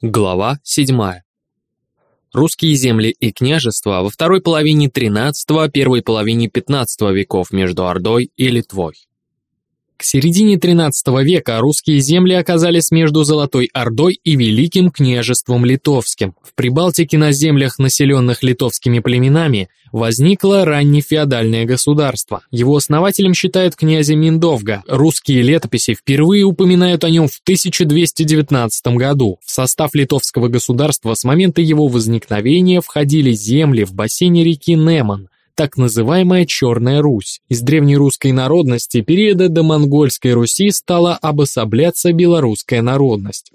Глава 7. Русские земли и княжества во второй половине XIII – первой половине XV веков между Ордой и Литвой. К середине XIII века русские земли оказались между Золотой Ордой и Великим княжеством Литовским. В Прибалтике на землях, населенных литовскими племенами, возникло раннефеодальное государство. Его основателем считают князя Миндовга. Русские летописи впервые упоминают о нем в 1219 году. В состав литовского государства с момента его возникновения входили земли в бассейне реки Неман, так называемая Черная Русь. Из древнерусской народности периода до монгольской Руси стала обособляться белорусская народность.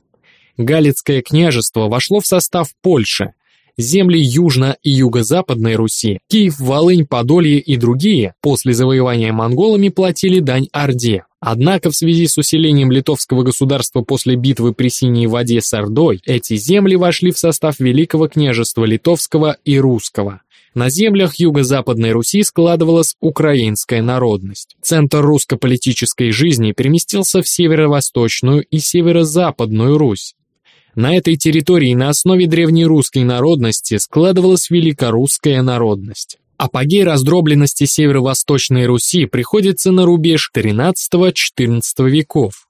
Галицкое княжество вошло в состав Польши. Земли Южно- и Юго-Западной Руси, Киев, Волынь, Подолье и другие после завоевания монголами платили дань Орде. Однако в связи с усилением литовского государства после битвы при Синей воде с Ордой, эти земли вошли в состав Великого княжества Литовского и Русского. На землях юго-западной Руси складывалась украинская народность. Центр русско-политической жизни переместился в северо-восточную и северо-западную Русь. На этой территории на основе древнерусской народности складывалась великорусская народность. Апогей раздробленности северо-восточной Руси приходится на рубеж XIII-XIV веков.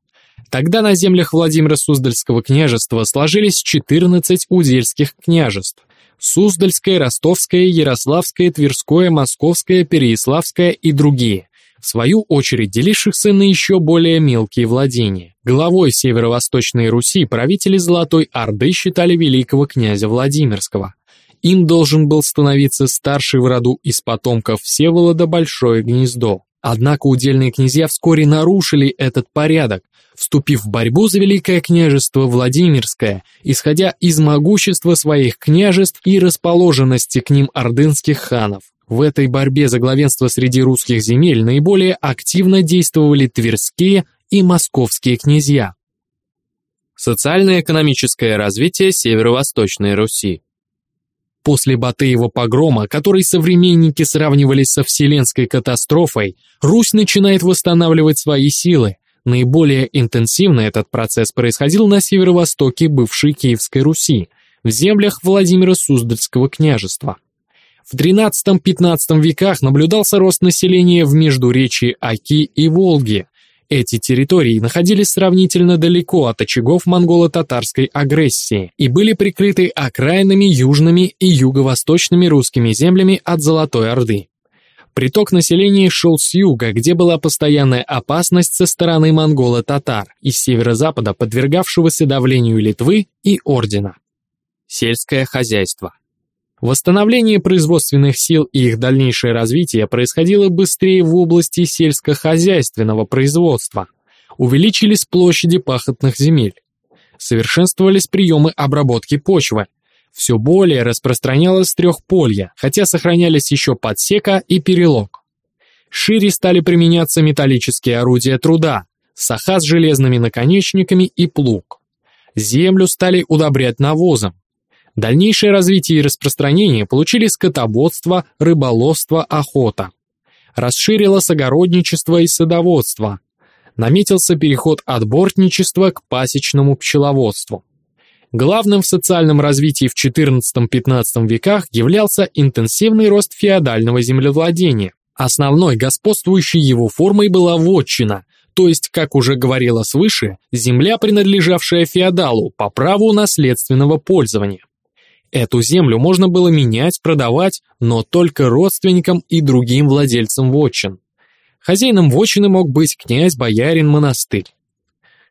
Тогда на землях Владимира Суздальского княжества сложились 14 удельских княжеств, Суздальское, Ростовское, Ярославское, Тверское, Московское, Переяславское и другие, в свою очередь делившихся на еще более мелкие владения. Главой северо-восточной Руси правители Золотой Орды считали великого князя Владимирского. Им должен был становиться старший в роду из потомков Всеволода Большое Гнездо. Однако удельные князья вскоре нарушили этот порядок, вступив в борьбу за Великое княжество Владимирское, исходя из могущества своих княжеств и расположенности к ним ордынских ханов. В этой борьбе за главенство среди русских земель наиболее активно действовали тверские и московские князья. Социально-экономическое развитие Северо-Восточной Руси После Батыева погрома, который современники сравнивали со вселенской катастрофой, Русь начинает восстанавливать свои силы, Наиболее интенсивно этот процесс происходил на северо-востоке бывшей Киевской Руси, в землях Владимира Суздальского княжества. В XIII-XV веках наблюдался рост населения в междуречии Аки и Волги. Эти территории находились сравнительно далеко от очагов монголо-татарской агрессии и были прикрыты окраинными южными и юго-восточными русскими землями от Золотой Орды. Приток населения шел с юга, где была постоянная опасность со стороны монголо-татар, из северо-запада подвергавшегося давлению Литвы и Ордена. Сельское хозяйство. Восстановление производственных сил и их дальнейшее развитие происходило быстрее в области сельскохозяйственного производства. Увеличились площади пахотных земель. Совершенствовались приемы обработки почвы, все более распространялось трехполье, хотя сохранялись еще подсека и перелог. Шире стали применяться металлические орудия труда, саха с железными наконечниками и плуг. Землю стали удобрять навозом. Дальнейшее развитие и распространение получили скотободство, рыболовство, охота. Расширилось огородничество и садоводство. Наметился переход от бортничества к пасечному пчеловодству. Главным в социальном развитии в XIV-XV веках являлся интенсивный рост феодального землевладения. Основной господствующей его формой была вотчина, то есть, как уже говорилось свыше, земля, принадлежавшая феодалу по праву наследственного пользования. Эту землю можно было менять, продавать, но только родственникам и другим владельцам вотчин. Хозяином вотчины мог быть князь, боярин, монастырь.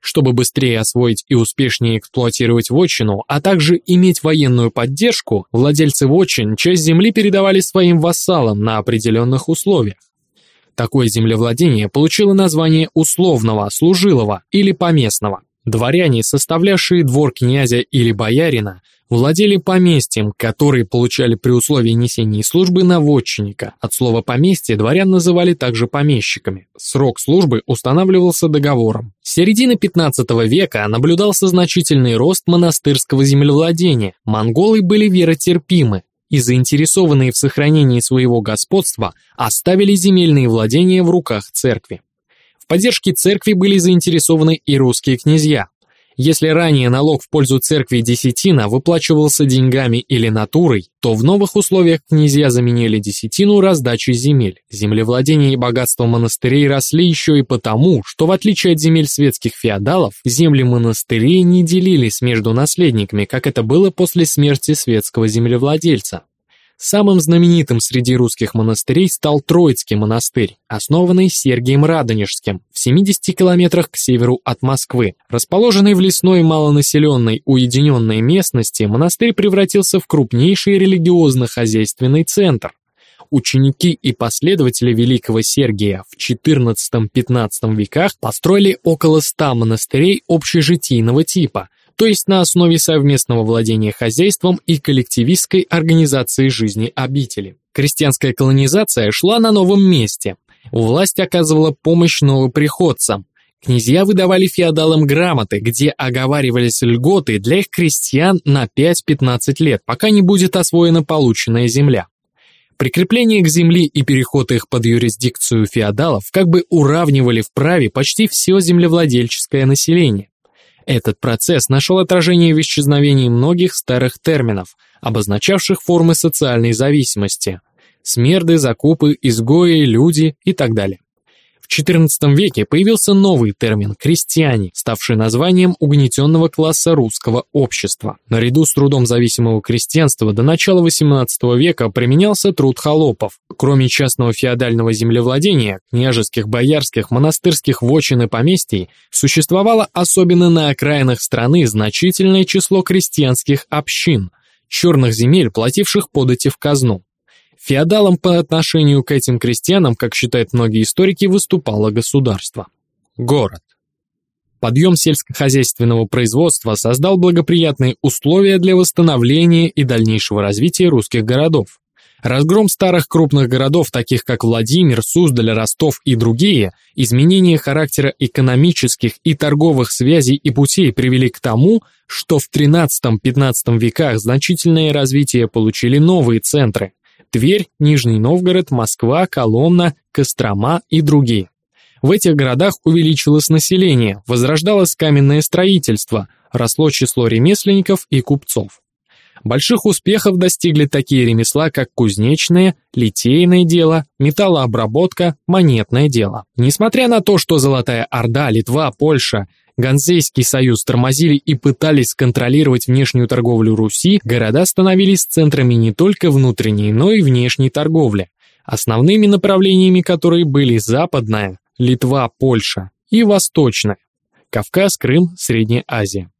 Чтобы быстрее освоить и успешнее эксплуатировать вотчину, а также иметь военную поддержку, владельцы вотчин часть земли передавали своим вассалам на определенных условиях. Такое землевладение получило название условного, служилого или поместного. Дворяне, составлявшие двор князя или боярина, владели поместьем, которые получали при условии несения службы наводчинника. От слова «поместье» дворян называли также помещиками. Срок службы устанавливался договором. С середины 15 века наблюдался значительный рост монастырского землевладения. Монголы были веротерпимы и заинтересованные в сохранении своего господства оставили земельные владения в руках церкви. В поддержке церкви были заинтересованы и русские князья. Если ранее налог в пользу церкви десятина выплачивался деньгами или натурой, то в новых условиях князья заменили десятину раздачей земель. Землевладение и богатство монастырей росли еще и потому, что в отличие от земель светских феодалов, земли монастырей не делились между наследниками, как это было после смерти светского землевладельца. Самым знаменитым среди русских монастырей стал Троицкий монастырь, основанный Сергием Радонежским в 70 километрах к северу от Москвы. Расположенный в лесной малонаселенной уединенной местности, монастырь превратился в крупнейший религиозно-хозяйственный центр. Ученики и последователи великого Сергия в XIV-XV веках построили около 100 монастырей общежитийного типа – то есть на основе совместного владения хозяйством и коллективистской организации жизни обители. Крестьянская колонизация шла на новом месте. Власть оказывала помощь новоприходцам. Князья выдавали феодалам грамоты, где оговаривались льготы для их крестьян на 5-15 лет, пока не будет освоена полученная земля. Прикрепление к земле и переход их под юрисдикцию феодалов как бы уравнивали в праве почти все землевладельческое население. Этот процесс нашел отражение в исчезновении многих старых терминов, обозначавших формы социальной зависимости – смерды, закупы, изгои, люди и так далее. В XIV веке появился новый термин «крестьяне», ставший названием угнетенного класса русского общества. Наряду с трудом зависимого крестьянства до начала XVIII века применялся труд холопов. Кроме частного феодального землевладения, княжеских, боярских, монастырских вотчин и поместий, существовало особенно на окраинах страны значительное число крестьянских общин, черных земель, плативших подати в казну. Феодалом по отношению к этим крестьянам, как считают многие историки, выступало государство. Город. Подъем сельскохозяйственного производства создал благоприятные условия для восстановления и дальнейшего развития русских городов. Разгром старых крупных городов, таких как Владимир, Суздаль, Ростов и другие, изменение характера экономических и торговых связей и путей привели к тому, что в XIII-XV веках значительное развитие получили новые центры Тверь, Нижний Новгород, Москва, Коломна, Кострома и другие. В этих городах увеличилось население, возрождалось каменное строительство, росло число ремесленников и купцов. Больших успехов достигли такие ремесла, как кузнечное, литейное дело, металлообработка, монетное дело. Несмотря на то, что Золотая Орда, Литва, Польша Ганзейский союз тормозили и пытались контролировать внешнюю торговлю Руси, города становились центрами не только внутренней, но и внешней торговли, основными направлениями которой были западная, Литва, Польша и восточная, Кавказ, Крым, Средняя Азия.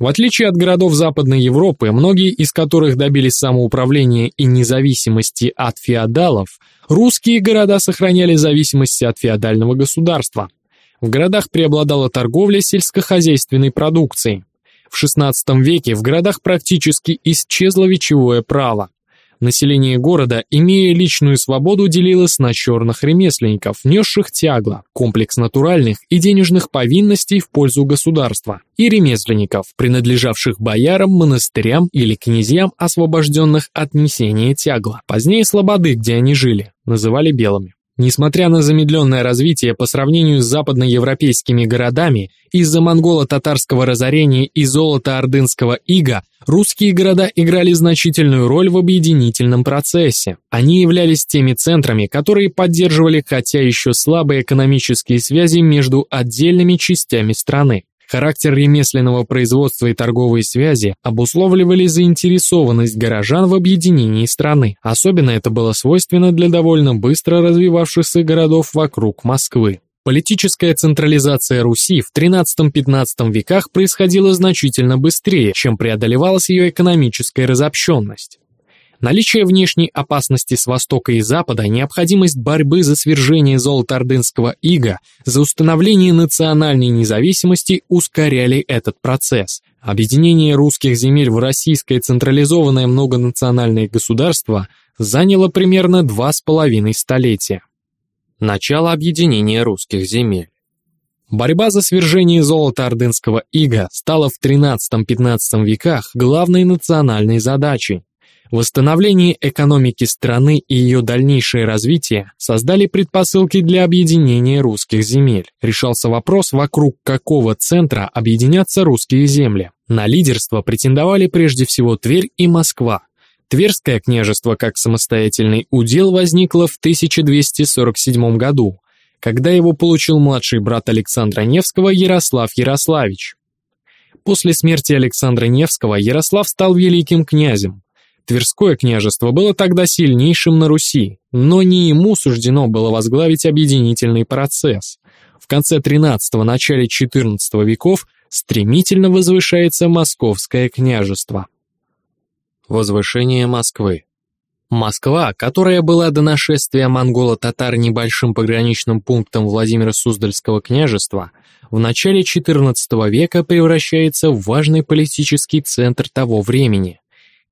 В отличие от городов Западной Европы, многие из которых добились самоуправления и независимости от феодалов, русские города сохраняли зависимость от феодального государства – в городах преобладала торговля сельскохозяйственной продукцией. В XVI веке в городах практически исчезло вечевое право. Население города, имея личную свободу, делилось на черных ремесленников, несших тягло, комплекс натуральных и денежных повинностей в пользу государства, и ремесленников, принадлежавших боярам, монастырям или князьям, освобожденных от несения тягла. Позднее слободы, где они жили, называли белыми. Несмотря на замедленное развитие по сравнению с западноевропейскими городами, из-за монголо-татарского разорения и золото-ордынского ига, русские города играли значительную роль в объединительном процессе. Они являлись теми центрами, которые поддерживали хотя еще слабые экономические связи между отдельными частями страны. Характер ремесленного производства и торговые связи обусловливали заинтересованность горожан в объединении страны. Особенно это было свойственно для довольно быстро развивавшихся городов вокруг Москвы. Политическая централизация Руси в XIII-XV веках происходила значительно быстрее, чем преодолевалась ее экономическая разобщенность. Наличие внешней опасности с востока и запада, необходимость борьбы за свержение золото-ордынского ига, за установление национальной независимости ускоряли этот процесс. Объединение русских земель в российское централизованное многонациональное государство заняло примерно два с половиной столетия. Начало объединения русских земель. Борьба за свержение золото-ордынского ига стала в XIII-XV веках главной национальной задачей. Восстановление экономики страны и ее дальнейшее развитие создали предпосылки для объединения русских земель. Решался вопрос, вокруг какого центра объединятся русские земли. На лидерство претендовали прежде всего Тверь и Москва. Тверское княжество как самостоятельный удел возникло в 1247 году, когда его получил младший брат Александра Невского Ярослав Ярославич. После смерти Александра Невского Ярослав стал великим князем, Тверское княжество было тогда сильнейшим на Руси, но не ему суждено было возглавить объединительный процесс. В конце XIII – начале XIV веков стремительно возвышается Московское княжество. Возвышение Москвы Москва, которая была до нашествия монголо-татар небольшим пограничным пунктом Владимира Суздальского княжества, в начале XIV века превращается в важный политический центр того времени.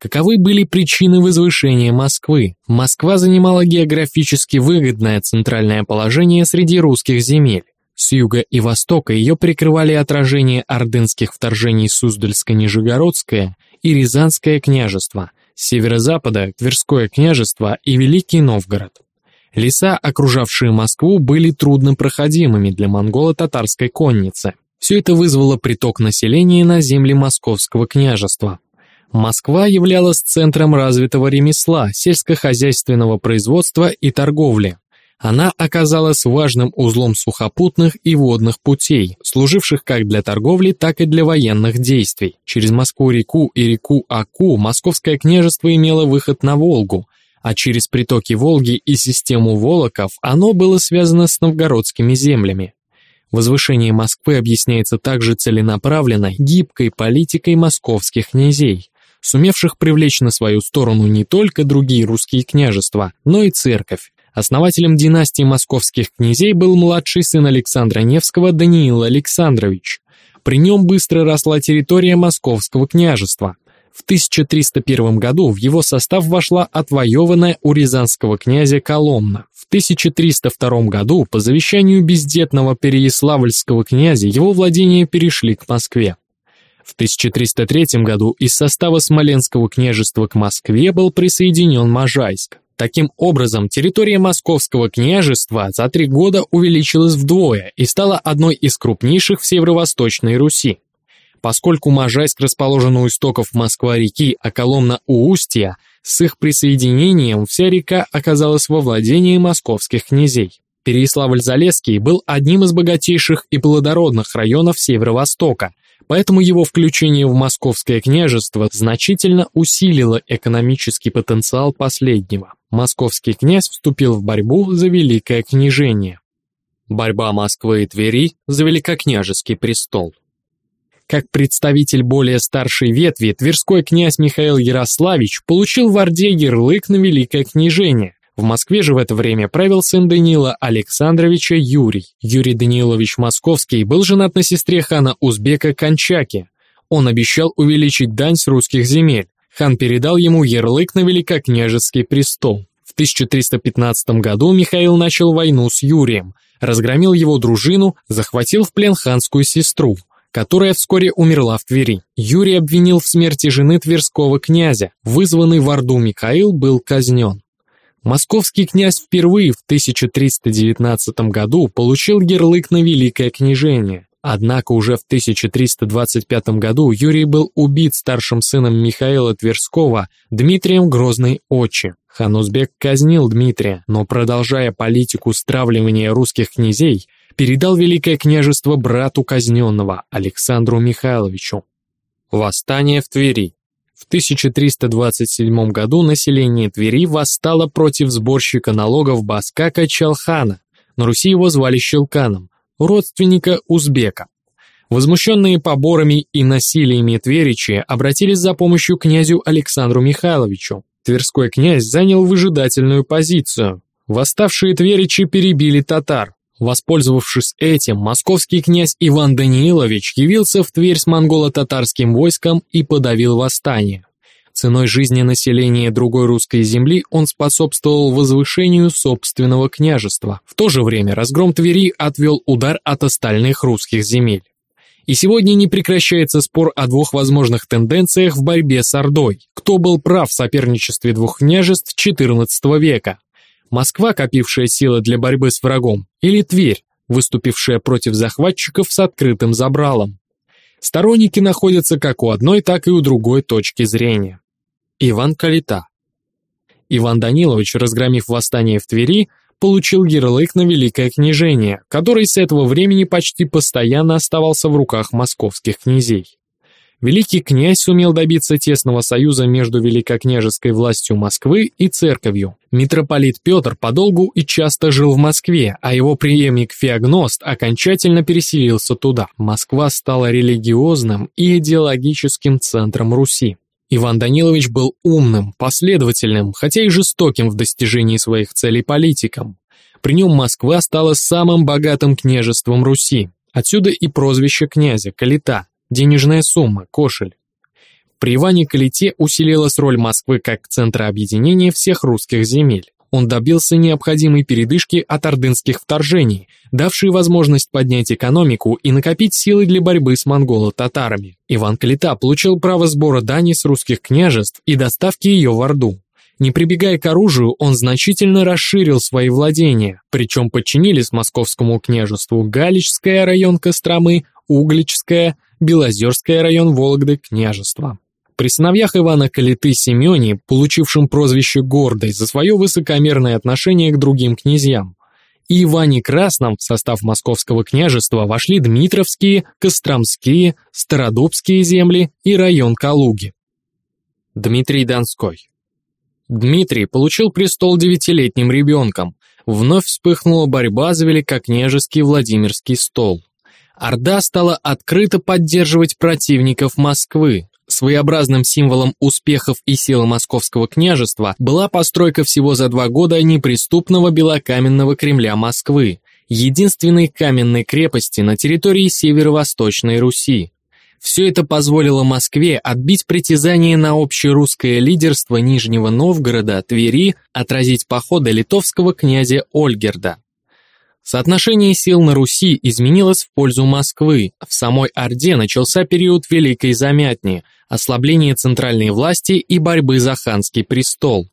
Каковы были причины возвышения Москвы? Москва занимала географически выгодное центральное положение среди русских земель. С юга и востока ее прикрывали отражение ордынских вторжений Суздальско-Нижегородское и Рязанское княжество, с северо-запада Тверское княжество и Великий Новгород. Леса, окружавшие Москву, были труднопроходимыми для монголо-татарской конницы. Все это вызвало приток населения на земли Московского княжества. Москва являлась центром развитого ремесла, сельскохозяйственного производства и торговли. Она оказалась важным узлом сухопутных и водных путей, служивших как для торговли, так и для военных действий. Через Москву-реку и реку Аку Московское княжество имело выход на Волгу, а через притоки Волги и систему Волоков оно было связано с новгородскими землями. Возвышение Москвы объясняется также целенаправленной, гибкой политикой московских князей, сумевших привлечь на свою сторону не только другие русские княжества, но и церковь. Основателем династии московских князей был младший сын Александра Невского Даниил Александрович. При нем быстро росла территория московского княжества. В 1301 году в его состав вошла отвоеванная у рязанского князя Коломна. В 1302 году по завещанию бездетного переяславльского князя его владения перешли к Москве. В 1303 году из состава Смоленского княжества к Москве был присоединен Можайск. Таким образом, территория Московского княжества за три года увеличилась вдвое и стала одной из крупнейших в Северо-Восточной Руси. Поскольку Можайск расположен у истоков Москва-реки, а Коломна у устья, с их присоединением вся река оказалась во владении московских князей. Переяславль-Залесский был одним из богатейших и плодородных районов Северо-Востока, поэтому его включение в Московское княжество значительно усилило экономический потенциал последнего. Московский князь вступил в борьбу за Великое княжение. Борьба Москвы и Твери за Великокняжеский престол. Как представитель более старшей ветви, тверской князь Михаил Ярославич получил в Орде ярлык на Великое княжение, в Москве же в это время правил сын Даниила Александровича Юрий. Юрий Даниилович Московский был женат на сестре хана Узбека Кончаки. Он обещал увеличить дань с русских земель. Хан передал ему ярлык на великокняжеский престол. В 1315 году Михаил начал войну с Юрием, разгромил его дружину, захватил в плен ханскую сестру, которая вскоре умерла в Твери. Юрий обвинил в смерти жены тверского князя. Вызванный в Орду Михаил был казнен. Московский князь впервые в 1319 году получил ярлык на Великое княжение. Однако уже в 1325 году Юрий был убит старшим сыном Михаила Тверского Дмитрием Грозной Очи. Хан Узбек казнил Дмитрия, но продолжая политику стравливания русских князей, передал Великое княжество брату казненного Александру Михайловичу. Восстание в Твери в 1327 году население Твери восстало против сборщика налогов Баскака Чалхана, на Руси его звали Щелканом, родственника узбека. Возмущенные поборами и насилиями тверичи обратились за помощью князю Александру Михайловичу. Тверской князь занял выжидательную позицию. Восставшие тверичи перебили татар. Воспользовавшись этим, московский князь Иван Даниилович явился в Тверь с монголо-татарским войском и подавил восстание. Ценой жизни населения другой русской земли он способствовал возвышению собственного княжества. В то же время разгром Твери отвел удар от остальных русских земель. И сегодня не прекращается спор о двух возможных тенденциях в борьбе с Ордой. Кто был прав в соперничестве двух княжеств XIV века? Москва, копившая силы для борьбы с врагом, или Тверь, выступившая против захватчиков с открытым забралом? Сторонники находятся как у одной, так и у другой точки зрения. Иван Калита Иван Данилович, разгромив восстание в Твери, получил ярлык на Великое княжение, который с этого времени почти постоянно оставался в руках московских князей. Великий князь сумел добиться тесного союза между великокняжеской властью Москвы и церковью. Митрополит Петр подолгу и часто жил в Москве, а его преемник Феогност окончательно переселился туда. Москва стала религиозным и идеологическим центром Руси. Иван Данилович был умным, последовательным, хотя и жестоким в достижении своих целей политиком. При нем Москва стала самым богатым княжеством Руси. Отсюда и прозвище князя – Калита. Денежная сумма, кошель. При Иване Калите усилилась роль Москвы как центра объединения всех русских земель. Он добился необходимой передышки от ордынских вторжений, давшей возможность поднять экономику и накопить силы для борьбы с монголо-татарами. Иван Калита получил право сбора дани с русских княжеств и доставки ее в Орду. Не прибегая к оружию, он значительно расширил свои владения, причем подчинились московскому княжеству Галичская район Костромы, Угличская, Белозерская район Вологды княжества. При сыновьях Ивана Калиты Семене, получившем прозвище Гордый за свое высокомерное отношение к другим князьям, и Иване Красном в состав московского княжества вошли Дмитровские, Костромские, Стародубские земли и район Калуги. Дмитрий Донской Дмитрий получил престол девятилетним ребенком. Вновь вспыхнула борьба за великокняжеский Владимирский стол. Орда стала открыто поддерживать противников Москвы. Своеобразным символом успехов и силы московского княжества была постройка всего за два года неприступного белокаменного Кремля Москвы, единственной каменной крепости на территории северо-восточной Руси. Все это позволило Москве отбить притязание на общерусское лидерство Нижнего Новгорода, Твери, отразить походы литовского князя Ольгерда. Соотношение сил на Руси изменилось в пользу Москвы. В самой Орде начался период Великой Замятни, ослабления центральной власти и борьбы за ханский престол.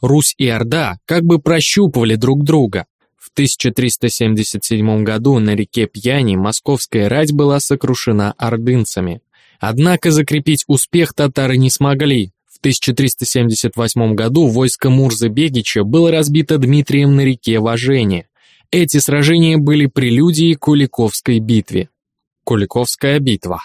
Русь и Орда как бы прощупывали друг друга. В 1377 году на реке Пьяни московская рать была сокрушена ордынцами. Однако закрепить успех татары не смогли. В 1378 году войско Мурзы-Бегича было разбито Дмитрием на реке Важене. Эти сражения были прелюдией Куликовской битве. Куликовская битва.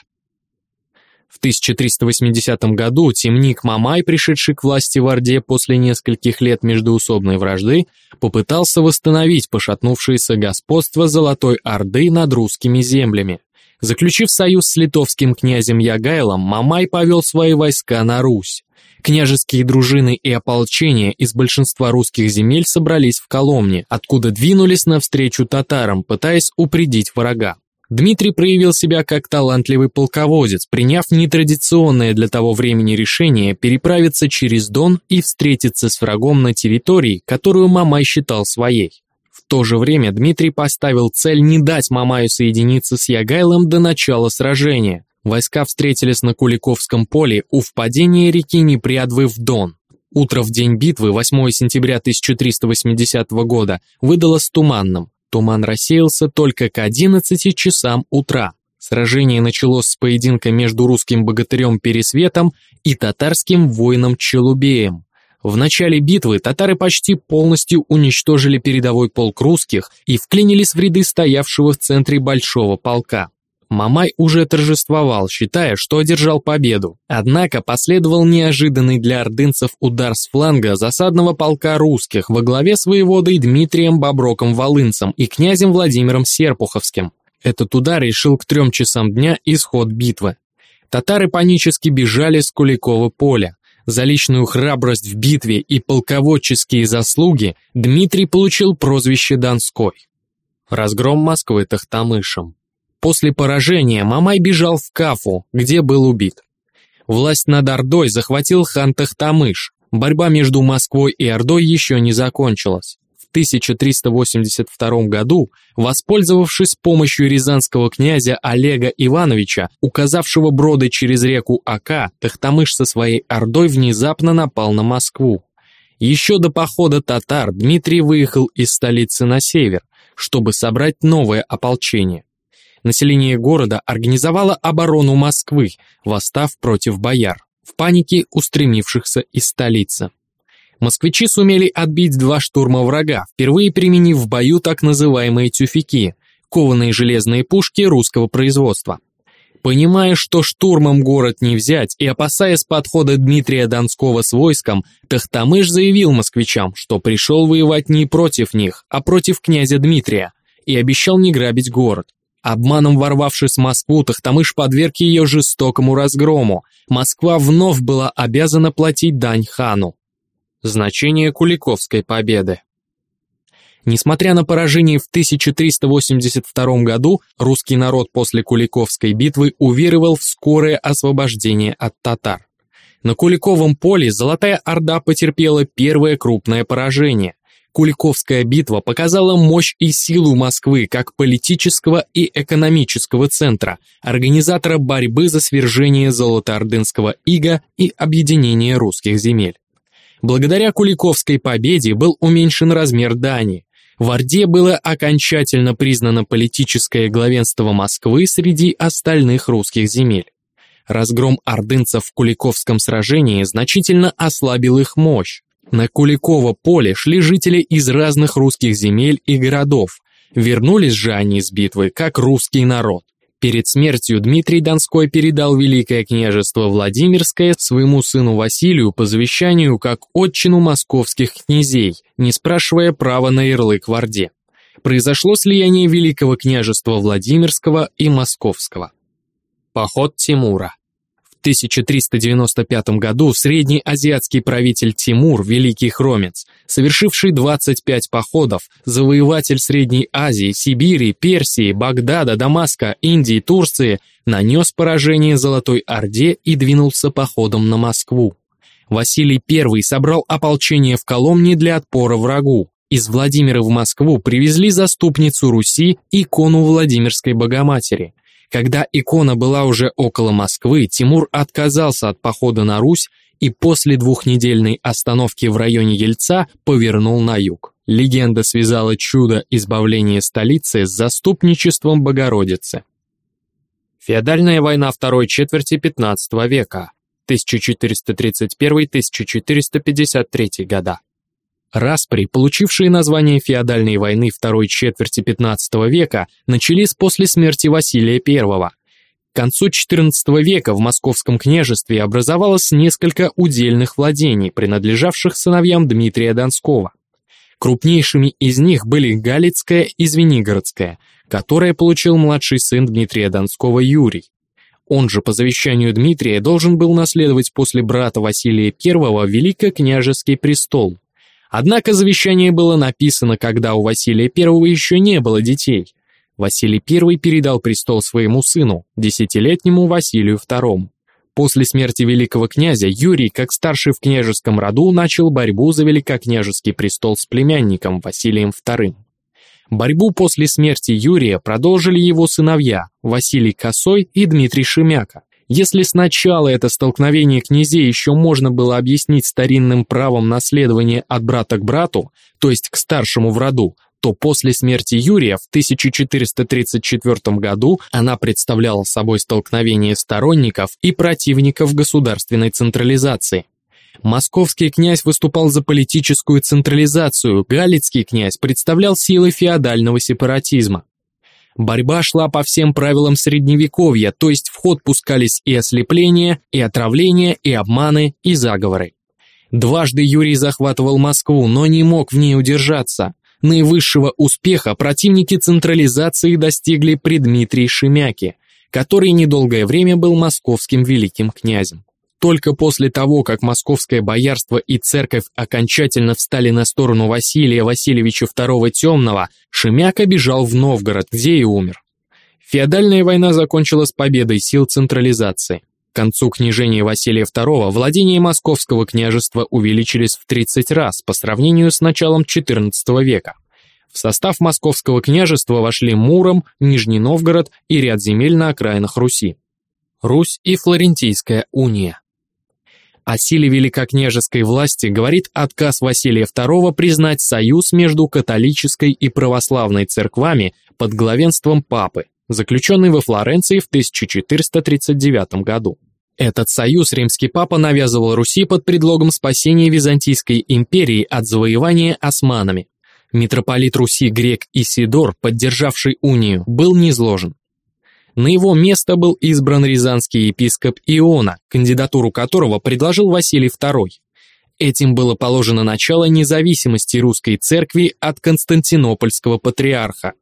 В 1380 году темник Мамай, пришедший к власти в Орде после нескольких лет междоусобной вражды, попытался восстановить пошатнувшееся господство Золотой Орды над русскими землями. Заключив союз с литовским князем Ягайлом, Мамай повел свои войска на Русь. Княжеские дружины и ополчения из большинства русских земель собрались в Коломне, откуда двинулись навстречу татарам, пытаясь упредить врага. Дмитрий проявил себя как талантливый полководец, приняв нетрадиционное для того времени решение переправиться через Дон и встретиться с врагом на территории, которую Мамай считал своей. То же время Дмитрий поставил цель не дать Мамаю соединиться с Ягайлом до начала сражения, Войска встретились на Куликовском поле у впадения реки Непрядвы в Дон. Утро в день битвы, 8 сентября 1380 года, выдалось туманным. Туман рассеялся только к 11 часам утра. Сражение началось с поединка между русским богатырем Пересветом и татарским воином Челубеем. В начале битвы татары почти полностью уничтожили передовой полк русских и вклинились в ряды стоявшего в центре большого полка. Мамай уже торжествовал, считая, что одержал победу. Однако последовал неожиданный для ордынцев удар с фланга засадного полка русских во главе с воеводой Дмитрием Боброком-Волынцем и князем Владимиром Серпуховским. Этот удар решил к трем часам дня исход битвы. Татары панически бежали с Куликова поля. За личную храбрость в битве и полководческие заслуги Дмитрий получил прозвище Донской. Разгром Москвы Тахтамышем. После поражения Мамай бежал в Кафу, где был убит. Власть над Ордой захватил хан Тахтамыш. Борьба между Москвой и Ордой еще не закончилась. В 1382 году, воспользовавшись помощью рязанского князя Олега Ивановича, указавшего броды через реку Ака, Тахтамыш со своей ордой внезапно напал на Москву. Еще до похода татар Дмитрий выехал из столицы на север, чтобы собрать новое ополчение. Население города организовало оборону Москвы, восстав против бояр, в панике устремившихся из столицы. Москвичи сумели отбить два штурма врага, впервые применив в бою так называемые тюфяки, кованые железные пушки русского производства. Понимая, что штурмом город не взять и опасаясь подхода Дмитрия Донского с войском, Тахтамыш заявил москвичам, что пришел воевать не против них, а против князя Дмитрия, и обещал не грабить город. Обманом ворвавшись в Москву, Тахтамыш подверг ее жестокому разгрому. Москва вновь была обязана платить дань хану. Значение Куликовской победы Несмотря на поражение в 1382 году, русский народ после Куликовской битвы уверовал в скорое освобождение от татар. На Куликовом поле Золотая Орда потерпела первое крупное поражение. Куликовская битва показала мощь и силу Москвы как политического и экономического центра, организатора борьбы за свержение Золотоордынского ига и объединение русских земель. Благодаря Куликовской победе был уменьшен размер дани. В Орде было окончательно признано политическое главенство Москвы среди остальных русских земель. Разгром ордынцев в Куликовском сражении значительно ослабил их мощь. На Куликово поле шли жители из разных русских земель и городов. Вернулись же они с битвы как русский народ. Перед смертью Дмитрий Донской передал Великое княжество Владимирское своему сыну Василию по завещанию как отчину московских князей, не спрашивая права на ярлык в Орде. Произошло слияние Великого княжества Владимирского и Московского. Поход Тимура 1395 году средний азиатский правитель Тимур, Великий Хромец, совершивший 25 походов, завоеватель Средней Азии, Сибири, Персии, Багдада, Дамаска, Индии, Турции, нанес поражение Золотой Орде и двинулся походом на Москву. Василий I собрал ополчение в Коломне для отпора врагу. Из Владимира в Москву привезли заступницу Руси, икону Владимирской Богоматери. Когда икона была уже около Москвы, Тимур отказался от похода на Русь и после двухнедельной остановки в районе Ельца повернул на юг. Легенда связала чудо избавления столицы с заступничеством Богородицы. Феодальная война второй четверти XV века, 1431-1453 года. Распри, получившие название феодальной войны второй четверти XV века, начались после смерти Василия I. К концу XIV века в Московском княжестве образовалось несколько удельных владений, принадлежавших сыновьям Дмитрия Донского. Крупнейшими из них были Галицкая и Звенигородская, которое получил младший сын Дмитрия Донского Юрий. Он же по завещанию Дмитрия должен был наследовать после брата Василия I великокняжеский престол. Однако завещание было написано, когда у Василия I еще не было детей. Василий I передал престол своему сыну, десятилетнему Василию II. После смерти великого князя Юрий, как старший в княжеском роду, начал борьбу за великокняжеский престол с племянником Василием II. Борьбу после смерти Юрия продолжили его сыновья Василий Косой и Дмитрий Шемяка. Если сначала это столкновение князей еще можно было объяснить старинным правом наследования от брата к брату, то есть к старшему в роду, то после смерти Юрия в 1434 году она представляла собой столкновение сторонников и противников государственной централизации. Московский князь выступал за политическую централизацию, Галицкий князь представлял силы феодального сепаратизма. Борьба шла по всем правилам средневековья, то есть в ход пускались и ослепления, и отравления, и обманы, и заговоры. Дважды Юрий захватывал Москву, но не мог в ней удержаться. Наивысшего успеха противники централизации достигли при Дмитрии Шемяке, который недолгое время был московским великим князем. Только после того, как московское боярство и церковь окончательно встали на сторону Василия Васильевича II Темного, Шемяка бежал в Новгород, где и умер. Феодальная война закончилась победой сил централизации. К концу княжения Василия II владения Московского княжества увеличились в 30 раз по сравнению с началом XIV века. В состав Московского княжества вошли Муром, Нижний Новгород и ряд земель на окраинах Руси. Русь и Флорентийская уния. О силе великокняжеской власти говорит отказ Василия II признать союз между католической и православной церквами под главенством папы, заключенный во Флоренции в 1439 году. Этот союз римский папа навязывал Руси под предлогом спасения Византийской империи от завоевания османами. Митрополит Руси Грек Исидор, поддержавший унию, был низложен. На его место был избран рязанский епископ Иона, кандидатуру которого предложил Василий II. Этим было положено начало независимости русской церкви от константинопольского патриарха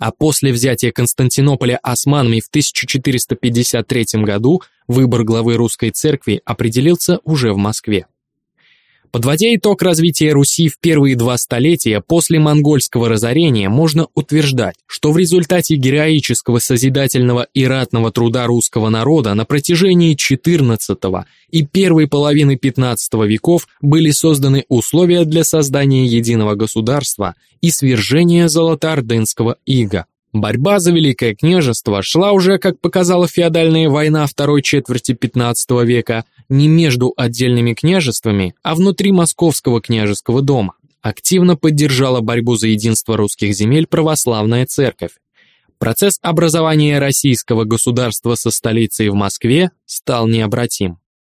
а после взятия Константинополя османами в 1453 году выбор главы русской церкви определился уже в Москве. Подводя итог развития Руси в первые два столетия после монгольского разорения, можно утверждать, что в результате героического созидательного и ратного труда русского народа на протяжении XIV и первой половины XV веков были созданы условия для создания единого государства и свержения золотоордынского ига. Борьба за Великое княжество шла уже, как показала феодальная война второй четверти XV века, не между отдельными княжествами, а внутри Московского княжеского дома. Активно поддержала борьбу за единство русских земель православная церковь. Процесс образования российского государства со столицей в Москве стал необратим.